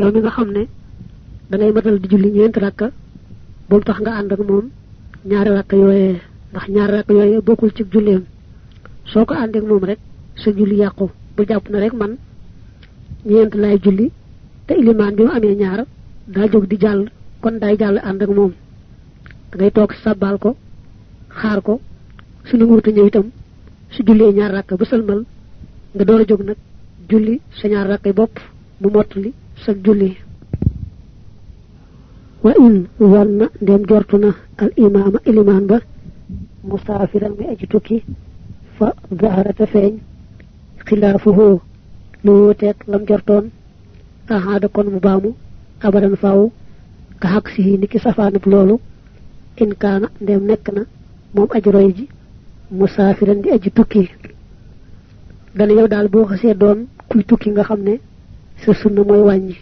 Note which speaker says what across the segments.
Speaker 1: yow mi nga xam ne da ngay matal di julli ñeent rakka bu tax nga ànd ak moom ñaari rakka yooyee ndax ñaari rakka yooyee bokkul ci julleem. Soo ko ànd ak moom rek sa julli yàqu. Bu jàpp na rek man ñeent lay julli te ilimaan bi mu amee ñaar daa jóg di jàll kon day jàll ànd ak moom. Da ngay toog sabbal ko xaar ko su nanguwuta ñëw itam su jullee ñaar rakka ba sëlmal nga door a jóg nag julli sa ñaar rakkay bopp mu mottali sa julli wa in wanna ndem jortu na al imama iliman ba musafiran mi aji tukki fa zaharata feeñ xilaafuhu lu wuteeg lam jortoon ahaada kon mu baamu abadan faaw ka xaq si niki safaanub loolu in kaana ndem nekk na moom aji roy ji musafiran di aji tukki. Dana yow daal boo xasee doon kuy tukki nga xam ne sa sunna mooy wàññi.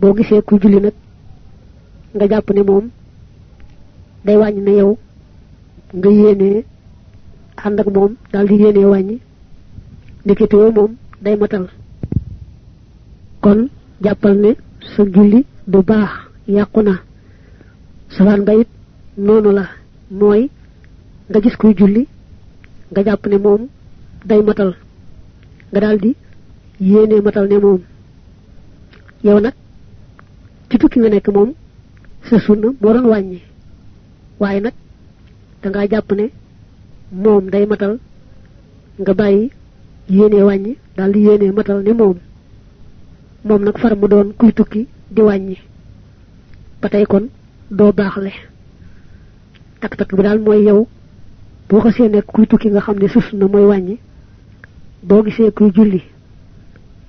Speaker 1: Boo gisee kuy julli nag nga jàpp ne moom day wàññi na yow nga yéenee ànd ak moom daal di yéenee wàññi ndeketewoo moom day matal. Kon jàppal ne sa julli du baax yàqu na. Safaan nga it noonu la mooy nga gis kuy julli nga jàpp ne moom day matal. Nga daldi yéene matal ne moom. Yow nag ci tukki nga nekk moom sa sunna moo doon wàññi. Waaye nag da ngaa jàpp ne moom day matal nga bàyyi yéene wàññi daldi yéene matal ne moom. Moom nag far mu doon kuy tukki di wàññi. Ba tey kon doo baaxle. Tak tak bi daal mooy yow boo xasee nekk kuy tukki nga xam ne sus na mooy gisee kuy julli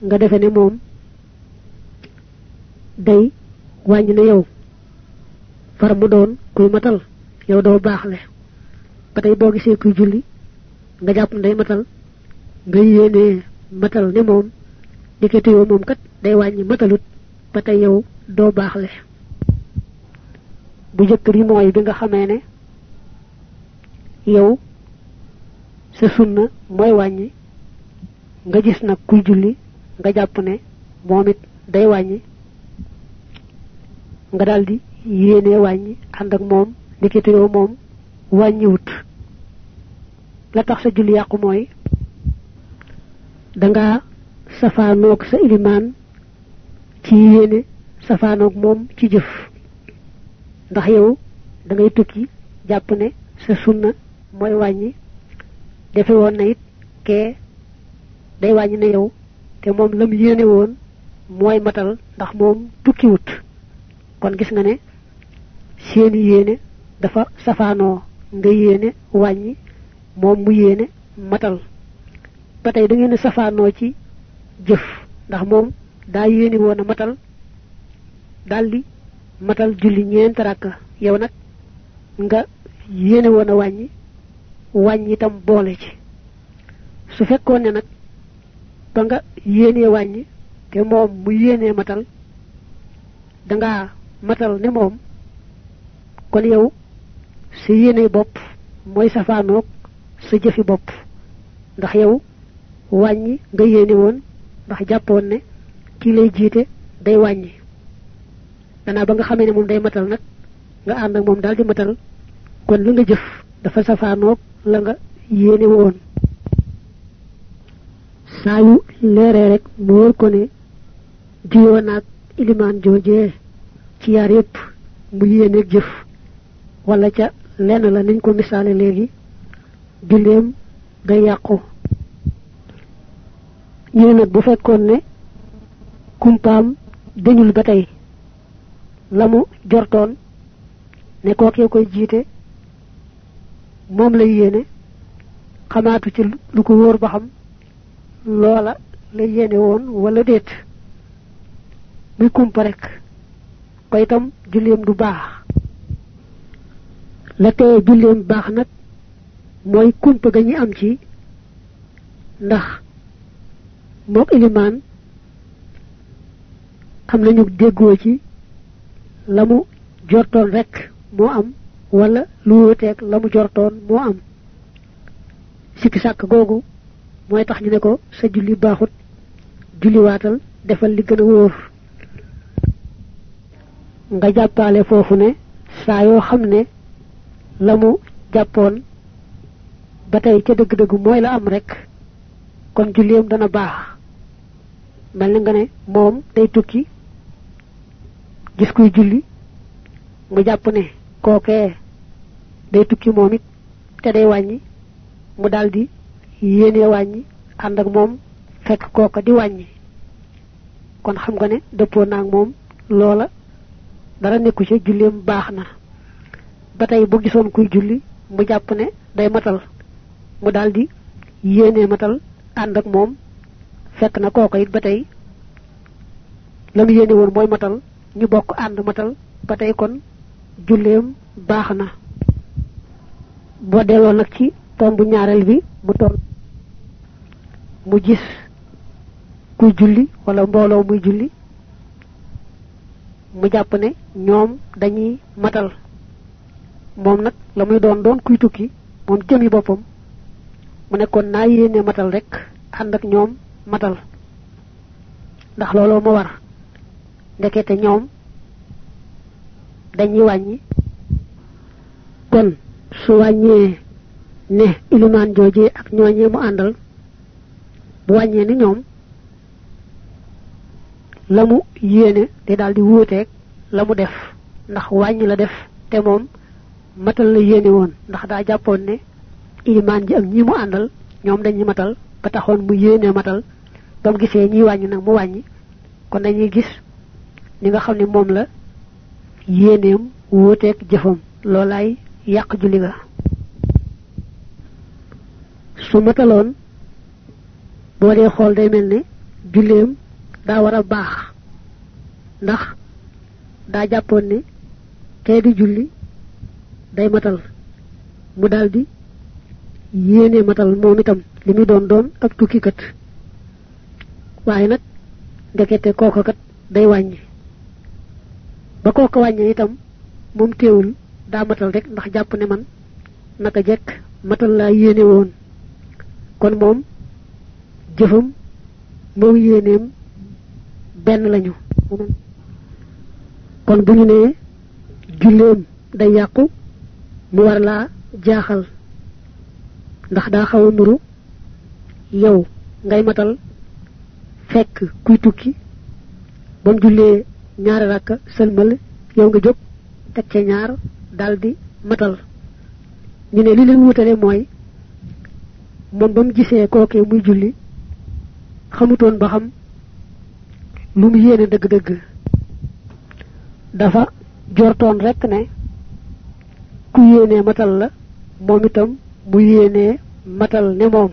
Speaker 1: nga defe ne moom day wàññi na yow far mu doon kuy matal yow doo baaxle. Ba tey boo gisee kuy julli nga jàpp ne day matal nga yéenee matal ne moom dikkete yow moom kat day wàññi matalut ba tey yow doo baaxle. Bu jëkk bi mooy bi nga xamee ne yow sa sunna mooy wàññi nga gis nag kuy julli nga jàpp ne moom it day wàññi nga daldi yéene wàññi ànd ak moom yow moom wàññiwut la tax sa julli yàqu mooy danga safaanoog sa ilimaan ci yéene safaanoog moom ci jëf. Ndax yow da ngay tukki jàpp ne sa sunna mooy wàññi defe woon na day wàññi ne yow te moom lam yéene woon mooy matal ndax moom tukkiwut. kon gis nga ne yéene dafa safaanoo nga yéene wàññi moom mu yéene matal. ba tey da ngeen safaanoo ci jëf ndax moom daa yéene woon a matal daldi matal julli ñeent rakka. yow nag nga yéene woon a wàññi wàññi itam boole ci. su fekkoon ne nag ba nga yéenee wàññi te moom mu yéenee matal dangaa matal ne moom kon yow sa yéene bopp mooy safaanoog sa jëfi bopp. Ndax yow wàññi nga yéene woon ndax jàppoon ne kii lay jiite day wàññi. Danaa ba nga xamee ne moom day matal nag nga ànd ak moom daal di matal kon la nga jëf dafa safaanoog la nga yéene woon saa yu leeree rek mu wóor ko ne juyoo naag ilimaan joojee ci yaar yépp mu yéeneeg jëf. Wala ca lenn la niñ ko misaale léegi julleem day yàqu. Ñu ne nag bu fekkoon ne kumpaam dañul ba tey la mu jortoon ne kookee koy jiite moom lay yéene xamaatu ci lu ko wóor ba xam loola la yéene woon wala déet. Muy kumpa rek. Ko itam julleem du baax. La teye julleem baax nag mooy kumpa ga ñi am ci ndax ilimaan am nañu déggoo ci la mu rek moo am wala lu wuteeg la mu jortoon moo am. Sikki sàkk googu mooy tax ñu ne ko sa julli baaxut julli waatal defal li gën a wóor. Nga jàppaale foofu ne saa yoo xam ne la mu jàppoon ba tey ca la am rek kon julleem dana baax. Mel ni nga ne moom day tukki gis kuy julli mu jàpp ne kookee day tukki moom it te day wàññi mu daldi yéene wàññi ànd ak moom fekk kooka di wàññi. Kon xam nga ne dëppoo naag moom loola dara nekku ci julleem baax na. Ba tey bu gisoon kuy julli mu jàpp ne day matal. Mu daldi yéene matal ànd ak moom fekk na kooka it ba tey la mu yéene woon mooy matal ñu bokk ànd matal ba tey kon julleem baax na. Boo delloo nag ci tomb ñaareel bi mu toll. Mu gis kuy julli wala mbooloo muy julli mu jàpp ne ñoom dañuy matal. Moom nag la muy doon doon kuy tukki moom jëmi boppam mu ne kon naa yéene matal rek ànd ak ñoom matal. Ndax looloo ma war. Ndekete ñoom dañuy wàññi. Kon su wàññee ne ilimaan jooje ak ñooñee mu àndal bu wàññee ni ñoom la mu yéene te daal di wuuteeg la mu def. Ndax wàññi la def te moom matal la yéene woon. Ndax daa jàppoon ne ilimaan ji ak ñi mu àndal ñoom dañuy matal ba taxoon mu yéene matal. Ba mu gisee ñiy wàññi nag mu wàññi. Kon dañuy gis ni nga xam ne moom la yéeneem wuuteeg jëfam. Loolaay yàq julli ga su mataloon boo dee xool day mel ne julleem daa war a ndax daa jàppoon ne di julli day matal. mu daldi yéene matal moom itam li doon ak tukkikat. waaye nag ndekete kooka kat day wàññi. ba kooka wàññee itam teewul daa matal rek ndax man naka jekk matal laa yéene woon kon moom jëfam moom yéeneem benn lañu. Kon bu ñu nee julleem day yàqu mu war jaaxal. Ndax xaw nuru yow ngay matal fekk kuy tukki ba mu jullee ñaari sëlmal yow nga jóg teg ca ñaar daldi matal. Ñu ne li leen wutale mooy moom ba mu gisee kookee muy julli xamutoon ba xam lu mu yéene dëgg-dëgg. Dafa jortoon rekk ne ku yéenee matal la moom itam mu yéenee matal ne moom.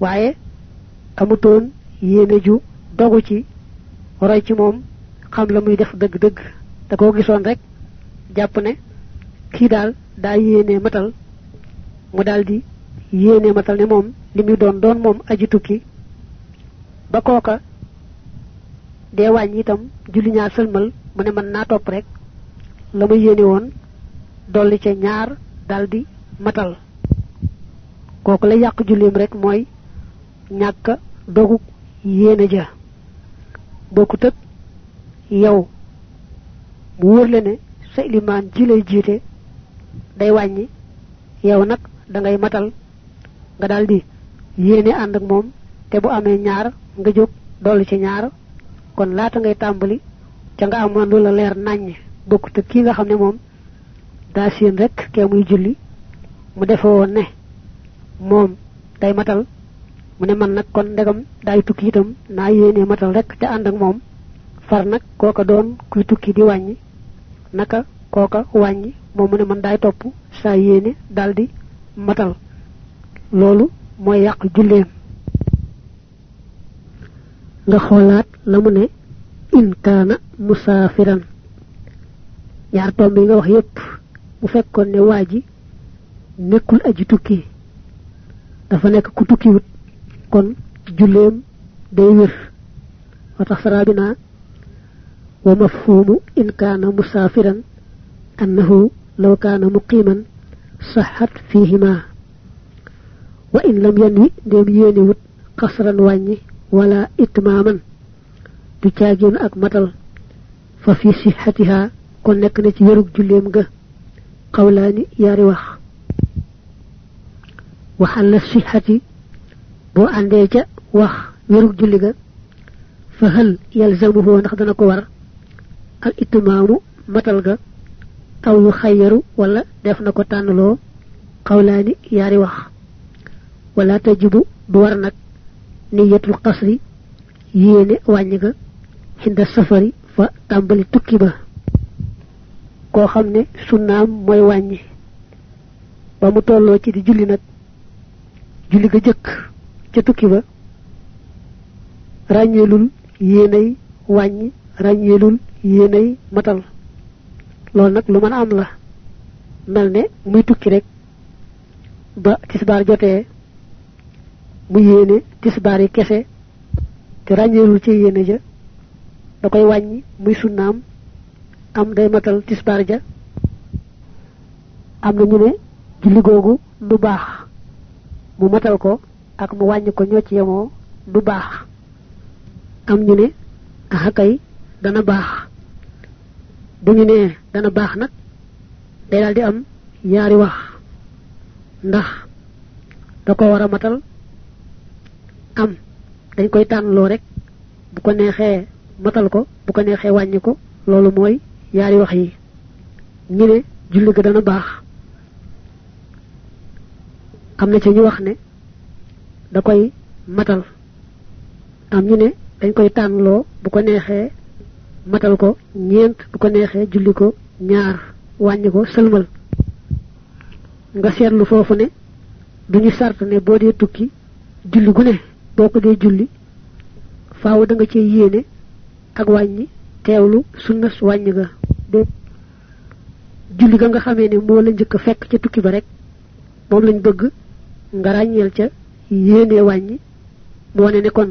Speaker 1: Waaye amutoon yéene ju dogu ci roy ci moom xam la muy def dëgg-dëgg. Da koo gisoon rek ne kii daal matal mu daldi yéene matal ne moom li muy doon doon moom aji tukki ba kooka dee wàññi itam julli ñaar sëlmal mu ne mën naa topp rek la ma yéene woon dolli ca ñaar daldi matal. Kooku la yàq julleem rek mooy ñàkk dogu yéene ja. Bokku tëg yow mu wóor la ne sa ilimaan ji lay jiite day wàññi yow nag da ngay matal nga daldi yéene ànd ak moom te bu amee ñaar nga jóg dolli ci ñaar. kon laata ngay tàmbali ca nga amoon lu la leer naññ bokku te kii nga xam ne moom daa siin rek kee muy julli mu defe woon ne moom day matal. mu ne man nag kon ndegam daay tukki itam naa yéene matal rek te ànd ak moom. far nag kooka doon kuy tukki di wàññi. naka kooka wàññi moom mu ne man daay topp saa yéene daldi matal loolu mooy yàq julleem. Nga xoolaat la mu ne in kaana musaafiran. Ñaar tomb yi nga wax yépp bu fekkoon ne waa ji nekkul aji tukki dafa nekk ku tukkiwut kon julleem day wér. Wa tax saraa bi naa wa mafhumu in kaana musaafiran annahu law kaana muqiman saxat fihima wa in lam yanwi ndéem yéenewut xasran wàññi wala itmaaman. Du caagéenu ak matal. Fa fi sihhatiha kon nek na ci wérug julleem ga. Qawlaani yaari wax. Waxal la sihhati boo àndee ca wax wérug ga fa hal yalzamuhu ndax dana ko war. Al itmaamu matal ga. Aw yu wala def na ko tànnaloo. Xawlaani yaari wax wala tajibu du war nag niyatul qasri yéene wàññi ga safari fa tàmbali tukki ba. Koo xam ne sunnaam mooy wàññi. Ba mu tolloo ci di julli nag julli ga jëkk ca tukki ba ràññeelul yéenay wàññi ràññeelul yéenay matal. Loolu nag lu mën am la. Mel ne muy tukki rek ba tisbaar jotee mu yéene tisbaar yi kese te ràññeelul ci yéene ja da koy wàññi muy sunnaam am day matal tisbaar ja. Am na ñu ne julli googu du baax mu matal ko ak mu wàññi ko ñoo ci du baax. Am ñu ne ah kay dana baax. Bu ñu dana baax nag day daal di am ñaari wax ndax da ko war matal am dañ koy tànnloo rek bu ko neexee matal ko bu ko neexee wàññi ko loolu mooy yaari wax yi. Ñu ne julli ga dana baax. Am na ci ñu wax ne da koy matal. Am ñu ne dañ koy tànnloo bu ko neexee matal ko ñeent bu ko neexee julli ko ñaar wàññi ko sëlmal. Nga seetlu foofu ne duñu sart ne boo dee tukki julli gu ne boo ko dee julli faaw da nga cee yéene ak wàññi teewlu sunna wàññi ga de julli ga nga xamee ne moo la njëkk fekk ca tukki ba rek moom lañ bëgg nga ràññeel ca yéene wàññi. Moo ne ne kon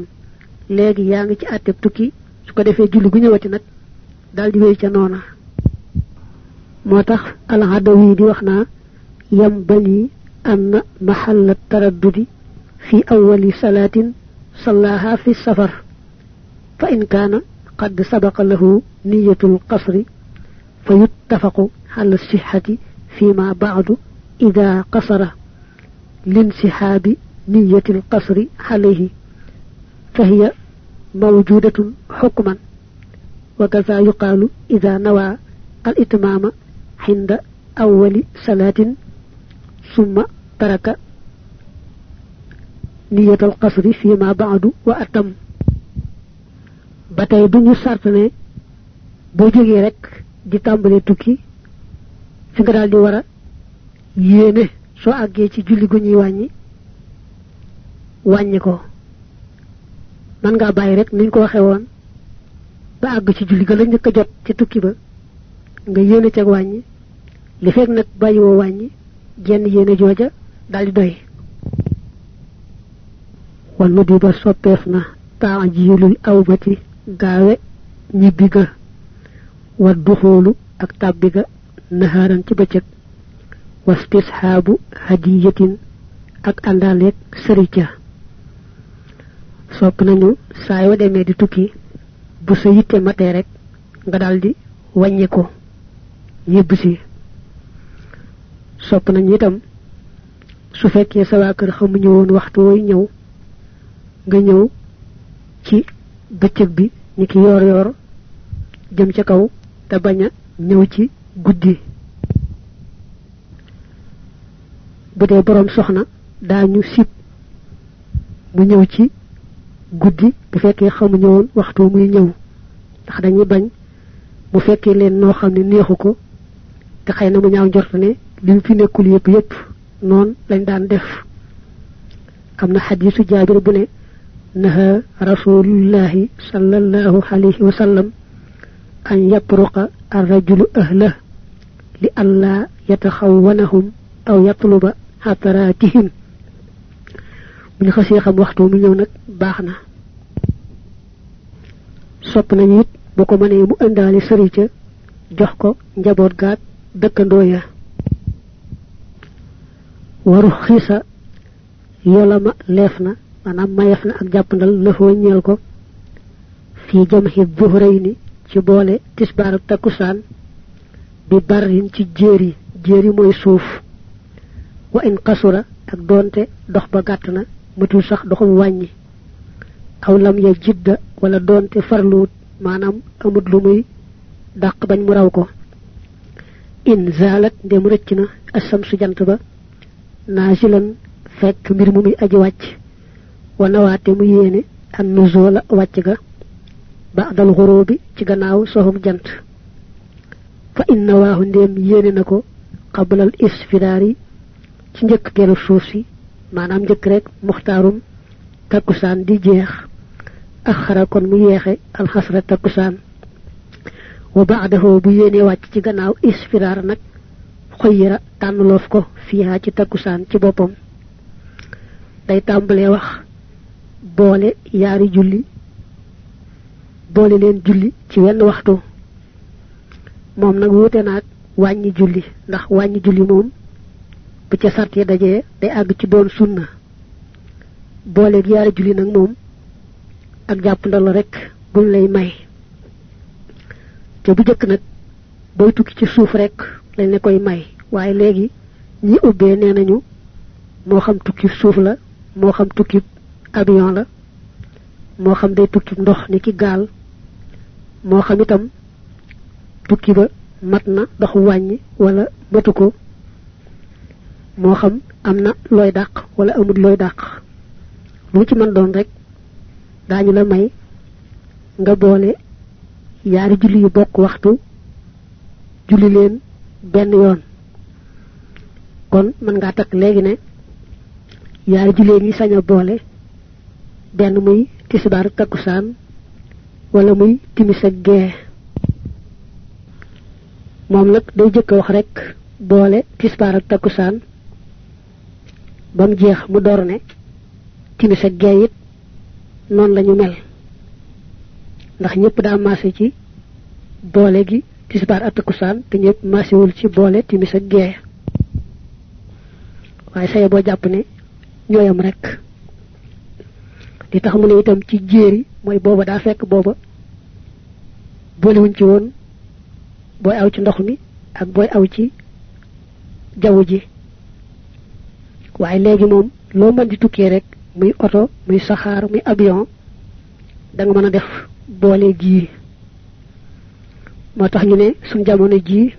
Speaker 1: léegi yaa ngi ci àtteb tukki su ko defee julli gu ñëwati nag daal di wéy ca noona. Moo tax alhadawi di wax naa yam bani ann mahalla taraddudi في أول صلاة صلاها في السفر فإن كان قد سبق له نية القصر فيتفق على الصحة فيما بعد إذا قصر لانسحاب نية القصر عليه فهي موجودة حكما. وكذا يقال إذا نوى الإتمام عند أول صلاة ثم ترك niyatal qasri fi ma ba'du wa atam. Batay duñu sart ne bo joge rek di tambale tukki fi nga dal di wara yene so agge ci julli gu wañi wañi ko. Man nga bayyi rek niñ ko waxe won ba ag ci julli ga la ñëk jot ci tukki ba nga yene ci wañi li fek nak bayyi wo wañi jenn yene joja dal di wal nu di ba soppeef na taajilul awbati gaawe ñibbi ga wa duxoolu ak tàbbi ga naharan ci bëccëg. Wastisxaabu hadiyatin ak àndaaleeg sërica sopp nañu saa yoo demee di tukki bu sa yitte matee rek nga daldi wàññi ko ñibbi si. Sopp nañu itam su fekkee sa waa kër xamuñu waxtu wooy ñëw nga ñëw ci bëccëg bi ni ki yoor yoor jëm ca kaw te bañ a ñëw ci guddi. Bu dee borom soxna daañu sib mu ñëw ci guddi bu fekkee xamuñu woon waxtu muy ñëw ndax dañuy bañ mu fekkee leen noo xam ne neexu ko te xëy na mu ñaaw njort ne li fi nekkul yépp yépp noonu lañ daan def. Am na xadiisu jaabir bu ne alayhi wa sallam an yatruqa arrajulu ahlah li alla yataxawanahum aw yatluba xataratihim bu ñu xasee xam waxtu mu ñëw nag baax na. Sopp nañu it bu ko mënee mu ëndaale sëri ca jox ko njaboot gaat dëkkandoo ya. Waru xiisa yolama leef na maanaam mayef na ak jàppandal lëfoo ñeel ko fii jamxi zuhrayni ci boole tisbaar ak takkusaan bi barin ci jéeri jéeri mooy suuf wa in qasura ak doonte dox ba gàtt na matul sax doxum wàññi aw lam ya jidda wala doonte farluut maanaam amut lu muy dàq bañ mu raw ko in zalat ndem rëcc na asam su jant ba naazilan fekk mbir mu muy aji wàcc ونواتي مييني النزول واتيغا بعد الغروب تي غناو سوهم جنت فإن نواه ديم ييني نكو قبل الاسفدار تي نيك غير سوسي مانام نيك ريك مختارم تاكوسان دي جيخ اخرا كون مييخي الخسره تاكوسان وبعده بييني واتي تي غناو اسفدار نك خيرا تانلوف كو فيها تي تاكوسان تي بوبوم day tambale wax boole yaari julli boole leen julli ci wenn waxtu. Moom nag wuute naag wàññi julli ndax wàññi julli moom bu ca sart yi dajee day àgg ci doon sunna. Boole yaari julli nag moom ak jàpp ndal rek buñ lay may. Ca bu jëkk nag booy tukki ci suuf rek lañ ne koy may. Waaye léegi ñi ubbee nee nañu moo xam tukki suuf la moo xam avion la moo xam day tukki ndox ni ki gaal moo xam itam tukki ba mat na dox wàññi wala matu ko moo xam am na looy dàq wala amul looy dàq. Lu ci mën doon rek daañu la may nga boole yaari julli yu bokk waxtu julli leen benn yoon. Kon mën ngaa takk léegi ne yaari jullee ñi sañ a boole benn muy tisbaar takkusaan wala muy timis ak gee moom nag day jëkk wax rek boole tisbaar ak takkusaan ba mu jeex mu door ne timis ak gee it noonu lañu mel. Ndax ñëpp daa maase ci boole gi tisbaar ak takkusaan te ñëpp maasewul ci boole timis ak gee waaye saye boo jàpp ne ñooyam rek li tax mu ne itam ci jéeri mooy booba daa fekk booba boolewuñ ci woon booy aw ci ndox mi ak booy aw ci jaww ji. Waaye léegi moom loo mën di tukkee rek muy oto muy saxaar muy avion da mën a def boole gii moo tax ñu ne suñ jamono jii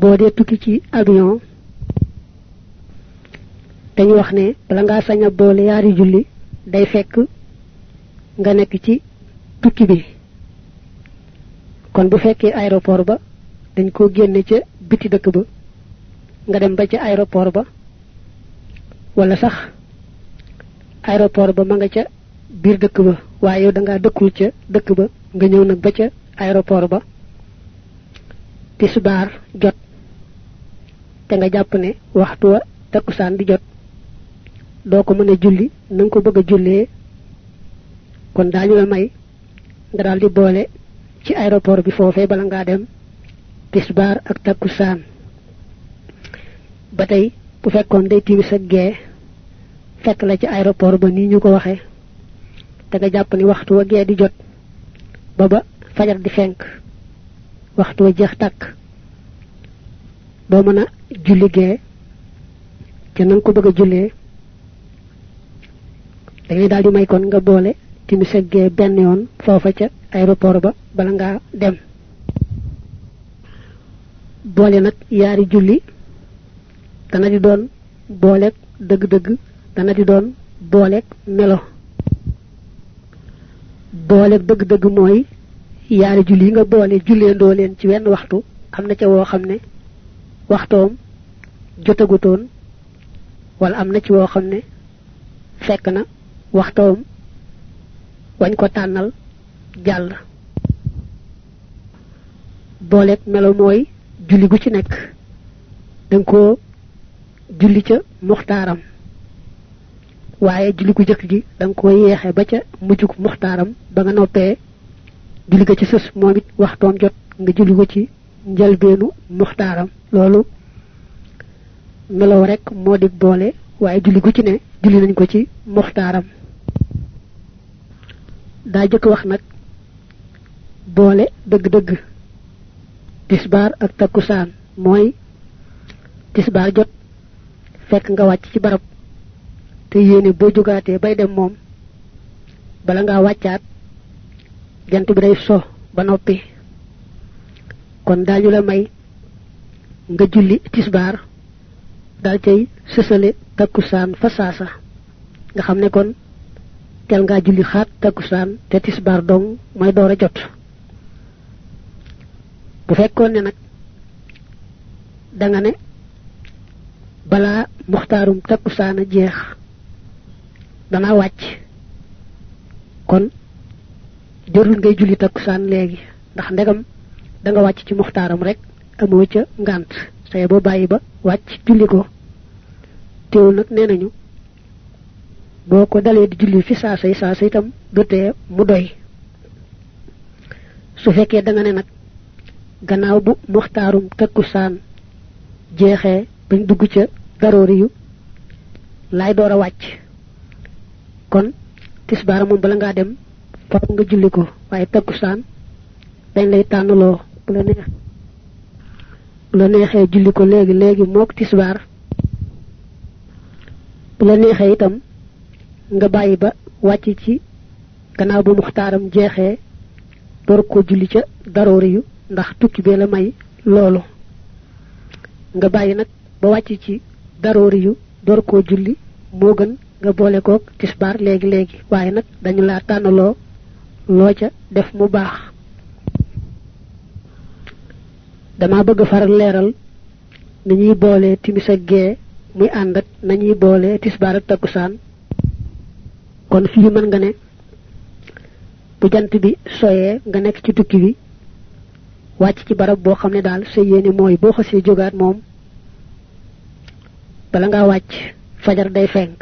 Speaker 1: boo dee tukki ci avion dañu wax ne bala ngaa sañ a boole yaari julli day fekk nga nekk ci tukki bi. Kon bu fekkee aéroport ba dañ ko génne ca biti dëkk ba nga dem ba ca aéroport ba wala sax aéroport ba ma nga ca biir dëkk ba waaye yow da dëkkul ca dëkk ba nga ñëw nag ba ca aéroport ba. Tisbaar jot te nga jàpp ne waxtu wa di jot doo ko mën julli na nga ko bëgg a jullee kon daañu la may nga daal di boole ci aéroport bi foofee bala ngaa dem tisbaar ak takkusaan ba tey bu fekkoon day timis ak gee fekk la ci aéroport ba nii ñu ko waxee te nga jàpp ni waxtu wa gee di jot ba ba fajar di fenk waxtu wa jeex tàkk doo mën julli gee ca na nga ko bëgg a jullee dañuy daal di may kon nga boole timis ak gee benn yoon foofa ca aéroport ba bala ngaa dem. Boole nag yaari julli dana di doon booleeg dëgg-dëgg dana di doon booleeg melo. Booleeg dëgg-dëgg mooy yaari julli nga boole julleendoo leen ci wenn waxtu am na ca woo xam ne waxtoom jotagutoon wala am ci woo xam fekk na waxtoom wañ ko tànnal jàll booleeg melo mooy julli gu ci nekk. Danga ko julli ca muxtaaram. Waaye julli gu jëkk gi danga ko yeexe ba ca mujjug muxtaaram ba nga noppee julli ga ci sës moom it waxtoom jot nga julli ko ci njëlbeenu muxtaaram. Loolu melow rek moo di boole waaye julli gu ci ne julli nañ ko ci muxtaaram daa jëkk wax nag boole dëgg-dëgg tisbaar ak takkusaan mooy tisbaar jot fekk nga wàcc ci barab te yéene boo jógaatee bay dem moom bala ngaa wàccaat jant bi day so ba noppi. Kon daañu la may nga julli tisbaar dal cay sësale takkusaan fa saasa. Nga xam ne kon tel ngaa julli xaat takkusaan te tisbaar dong mooy door a jot. Bu fekkoon ne nag da nga ne balaa muxtaarum takkusaan a jeex dana wàcc. Kon jorul ngay julli takkusaan léegi ndax ndegam da nga wàcc ci muxtaaram rek amoo ca ngant say bo bàyyi ba wàcc julli ko. Teewul nag nee nañu boo ko dalee di julli fi saasay saasa itam dotee mu doy. Su fekkee da nga ne nag gannaaw bu muxtaarum takkusaan jeexee bañ dugg ca daroori yu laay door a wàcc. Kon tisbaara moom bala ngaa dem fa nga julli ko waaye takkusaan dañ lay tànnaloo bu la neex. Bu la neexee julli ko léegi léegi mook tisbaar. Bu la itam nga bàyyi ba wàcc ci gannaaw ba muxtaaram jeexee door ko julli ca daroori yu ndax tukki bee la may loolu. Nga bàyyi nag ba wàcc ci daroori yu door koo julli moo gën nga boole koog tisbaar léegi léegi waaye nag dañu laa tànnaloo loo ca def mu baax. Dama bëgg faral leeral nañuy boole timis ak gee muy ànd ak nañuy boole tisbaar ak takkusaan kon fii mën nga ne bu jant bi soyee nga nekk ci tukki bi wàcc ci barab boo xam ne daal sa yéene mooy boo xasee jógaat moom bala ngaa wàcc fajar day fenk.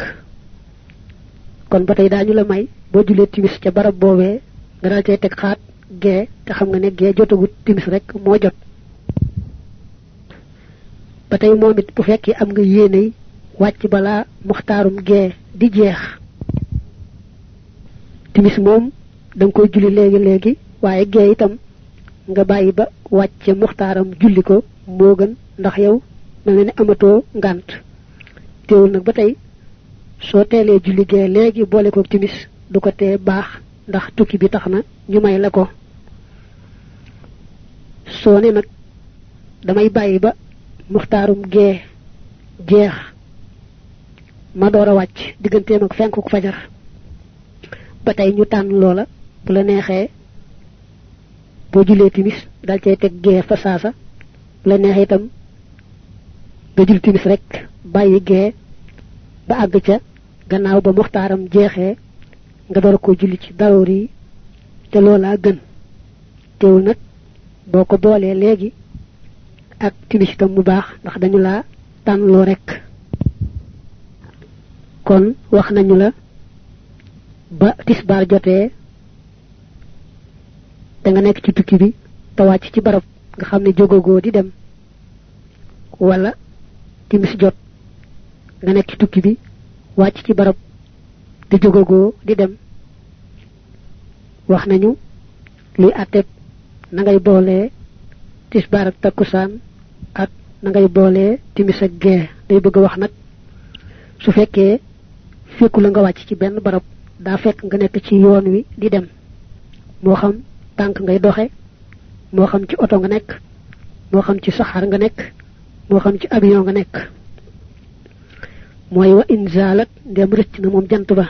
Speaker 1: Kon ba tey daañu la may boo julee timis ca barab boobee nga daal cay teg xaat gee te xam nga ne gee jotagut timis rek moo jot. Ba tey moom it bu fekkee am nga yéeney wàcc balaa muxtaarum gee di jeex timis moom da koy julli léegi léegi waaye gee itam nga bàyyi ba wàcce muxtaaram julli ko moo gën ndax yow nga ne amatoo ngant teewul nag ba tey soo teelee julli gee léegi boole ko timis du ko tee baax ndax tukki bi tax na ñu may la ko. Soo ne nag damay bàyyi ba muxtaarum jeex ma fajar ba tey ñu tànn loola bu la neexee boo julee timis dal cay teg gee fa saasa bu la neexee itam nga jul timis rek bàyyi gee ba àgg ca gannaaw ba muxtaaram jeexee nga door ko julli ci daroor yi te loola gën. Teewul nag boo ko boolee léegi ak timis itam mu baax ndax dañu laa tànnloo rek. Kon wax nañu la ba tisbaar jotee da nga nekk ci tukki bi te wàcc ci barab nga xam ne jógagoo di dem wala timis jot nga nekk ci tukki bi wàcc ci barab te jógagoo di dem. Wax nañu luy àtteeb na ngay boolee tisbaar ak takkusaan ak na ngay boolee timis ak gee. Day bëgg wax nag su fekkee fekku la nga wàcc ci benn barab daa fekk nga nekk ci yoon wi di dem. Moo xam tànk ngay doxe moo xam ci oto nga nekk moo xam ci saxaar nga nekk moo xam ci avion nga nekk. Mooy wa inzalat ndem rëcc na moom jant ba.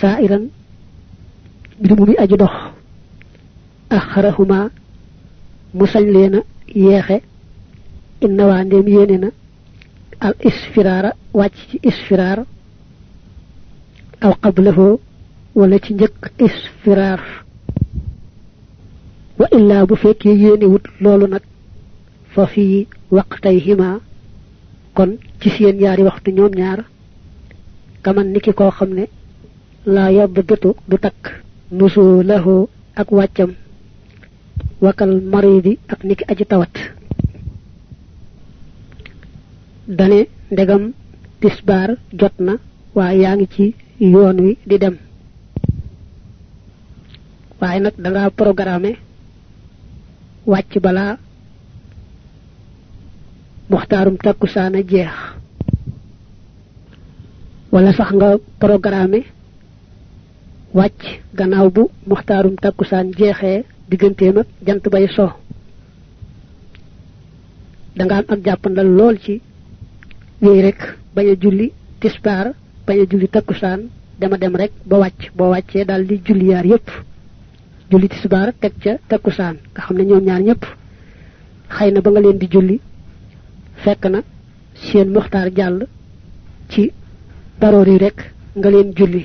Speaker 1: Saa iran mbir mu muy aji dox. Axarahuma mu sañ leena yeexe. Inna waa ndem yéene na al isfiraara wàcc ci أو قبله ولا تجك إسفراف وإلا بفك يني ودلولنك ففي وقتيهما. كن تسين ياري وقت نيوم نيار. كمان نكي كو خمني. لا يبدتو دتك نزوله أقواتم وكال مريض أقنك أجتوت داني دغم تسبار جتنا waa yoon wi di dem. Waaye nag da nga programmé wàcc balaa muxtaarum takkusaana jeex. Wala sax nga programmé wàcc gannaaw bu muxtaarum takkusaan jeexee digganteem ak jant bay so. Da nga am ak jàppandal lool ci wéy rek bañ julli a julli takkusaan dema dem rek ba wàcc boo wàccee daal di julli yaar yépp julli tisbaar teg ca takkusaan nga ñaar na ba nga leen di julli fekk na seen muxtaar jàll ci daroor yi rek nga leen julli.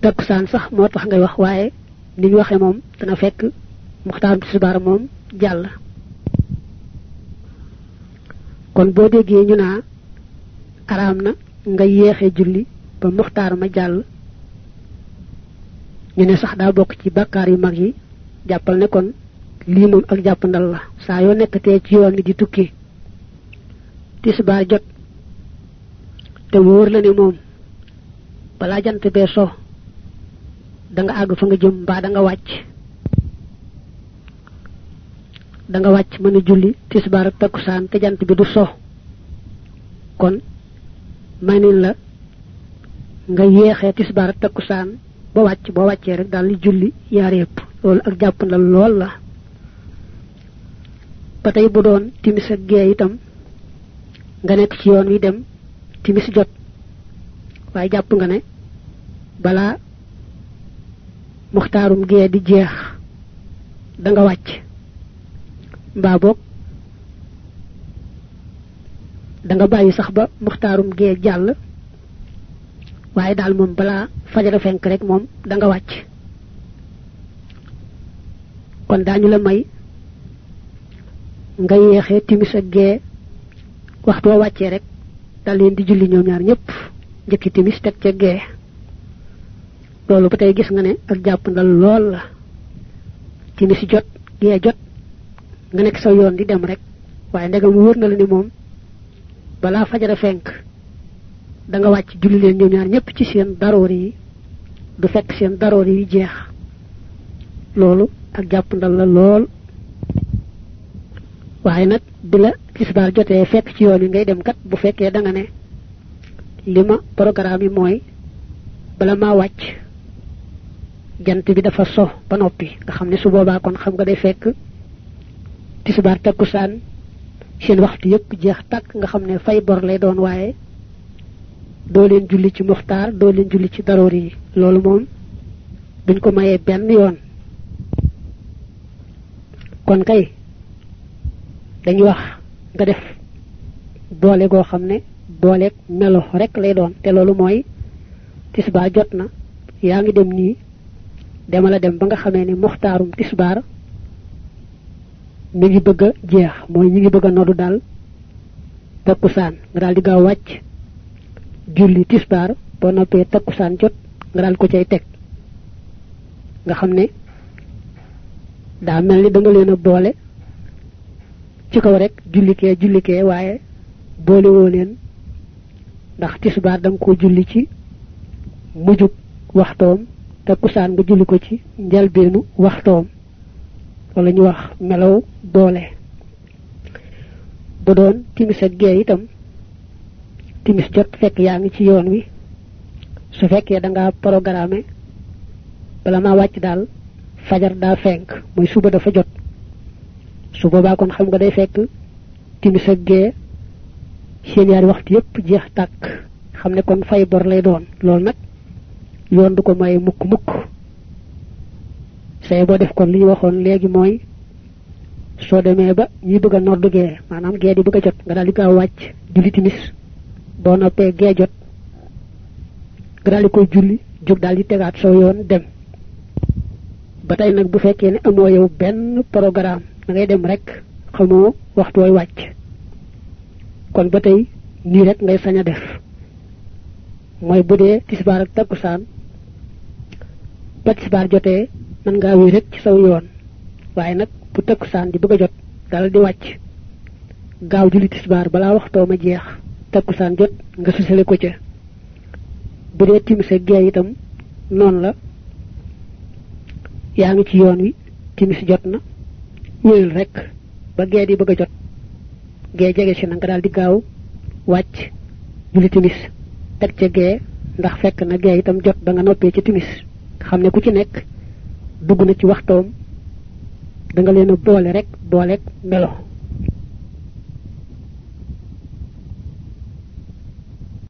Speaker 1: Takkusaan sax moo tax ngay wax waaye ni ñu waxe moom dana fekk muxtaarum tisbaar moom jàll. Kon boo déggee ñu naa araam na nga yéexe julli ba muxtaar ma jàll. Ñu ne sax daa bokk ci bakkaar yu mag yi jàppal ne kon lii moom ak jàppandal la saa yoo nekkatee ci yoon di tukki tisbaar jot te wóor la ne moom balaa jant bee so da nga àgg fa nga jëm mbaa da nga wàcc. Da nga wàcc mën a julli tisbaar ak takkusaan te jant bi du so kon may la nga yéexee tisbaar ak takkusaan ba wàcc boo wàccee rek daal di julli yaar yépp. Ak jàppandal lool la. Ba tey bu doon timis ak gee itam nga nekk ci yoon wi dem timis jot. Waaye jàpp nga ne balaa muxtaarum gee di jeex da nga wàcc. Mbaa boog da nga bàyyi sax ba muxtaarum gee jàll. Waaye daal moom balaa fajara fenk rek moom da nga wàcc. Kon daañu la may nga yeexee timis ak gee waxtu wa wàccee rek dal leen di julli ñoom ñaar ñëpp njëkki timis teg ca gee loolu ba gis nga ne ak jàpp ndal lool la. Timis jot gee jot nga nekk sa yoon di dem rek. Waaye ndegam na la ni moom balaa fajara fenk da nga wàcc julli leen ñoom ñaar ñëpp ci seen daroor yi du fekk seen daroor yi jeex. Loolu ak jàpp ndal la lool. Waaye nag bi la tisbaar jotee fekk ci yoon yi ngay dem kat bu fekkee da nga ne lima programme yi mooy bala maa wàcc jant bi dafa so ba noppi. Nga xam ne su boobaa kon xam nga day fekk takkusaan seen waxtu yépp jeex tàkk nga xam ne fay bor lay doon waaye doo leen julli ci muxtaar doo leen julli ci daroor yi. Loolu moom duñ ko mayee benn yoon. Kon kay dañuy wax nga def boole goo xam ne melo rek lay doon. Te loolu mooy tisbaar jot na yaa ngi dem nii demala dem ba nga xamee ni muxtaarum tisbaar mi ngi bëgg a jeex. Mooy ñi ngi bëgg a noddu daal takkusaan. Nga daal di gaaw wàcc julli tisbaar boo noppee takkusaan jot nga daal ko cay teg. Nga xam ne daa mel ni da nga leen a boole. Ci kaw rek jullikee jullikee waaye boole woo leen. Ndax tisbaar da nga julli ci mujjub waxtoom takkusaan nga julli ko ci njalbeenu waxtoom wala ñu wax melaw boole bu doon timis ak gee itam timis jot fekk yaa ngi ci yoon wi. Su fekkee da nga programme bala maa wàcc daal fajar daa fenk muy suba dafa jot. Su boobaa kon xam nga day fekk timis ak gee seen yaari waxtu yépp jeex tàkk. Xam ne kon fay bor lay doon. Loolu nag yoon du ko may mukk mukk say boo def kon li ñu waxoon léegi mooy soo demee ba ñi bëgg a noddu gee maanaam di bëgg jot nga daal di gaaw wàcc julli timis. Boo noppee gee jot nga daal di koy julli jóg daal di tegaat soo yoon dem. Ba tey nag bu fekkee ne amoo yow benn programme da ngay dem rek xamoo waxtu way wàcc. Kon ba tey rek ngay sañ a def. Mooy bu dee tisbaar ak takkusaan ba tisbaar jotee man nga wéy rek ci saw yoon. Waaye nag bu tëkk saan di bëgg a jot dal di wàcc. Gaaw julli tisbaar balaa waxtoo ma jeex. Saan jot nga susale ko ca. Bu dee sa gee itam noonu la. Yaa ngi ci yoon wi timis jot na. Wéyal rek ba gee di bëgg a jot. Gee jege si na nga di gaaw wàcc julli timis. Teg ca gee ndax fekk na gee itam jot ba nga noppee ci timis. Xam ne ku ci nekk dugg na ci waxtoom da nga leen boole rek boole melo.